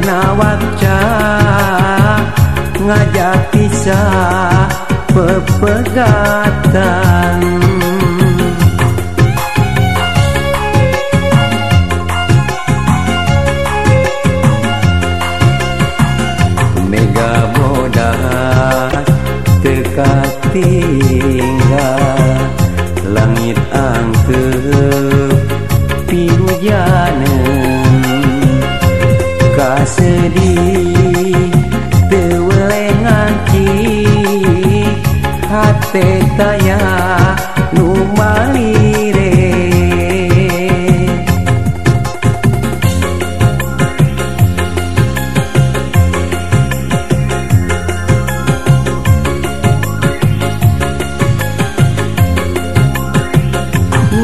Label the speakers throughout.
Speaker 1: nawaca ngajak kisah pepegatan mega modal tekat tinggal.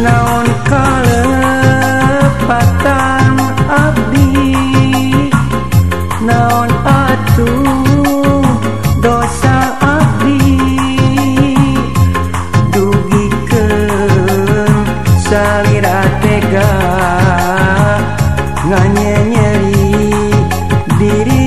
Speaker 1: naon kalepatan abdi? Naon atuh dosa abdi? Dugi ke salira tega nganyenyeri diri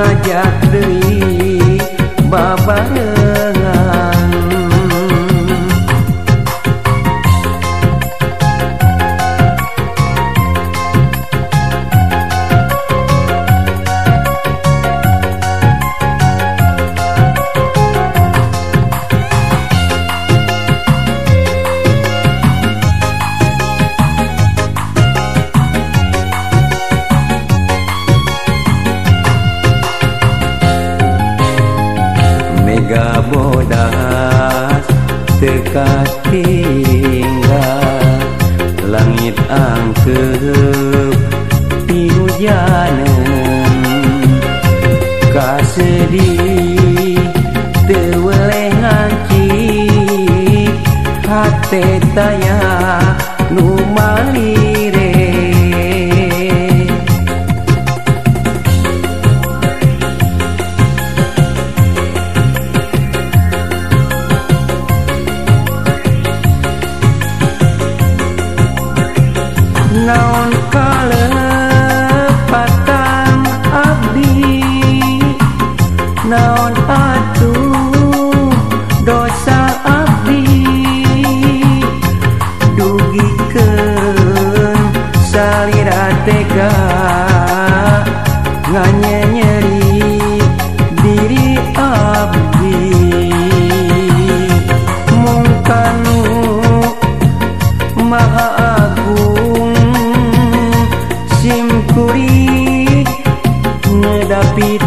Speaker 1: sengaja demi bodas dekat tinggal. Langit angkep di hujanan kasedih teweleh ngancik hati tanya numalik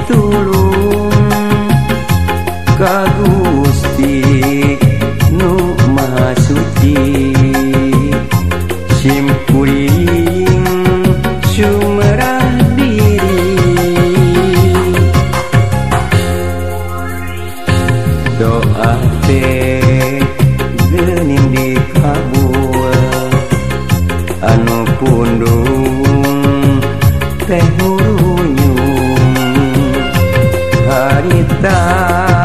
Speaker 1: tulung kagung だ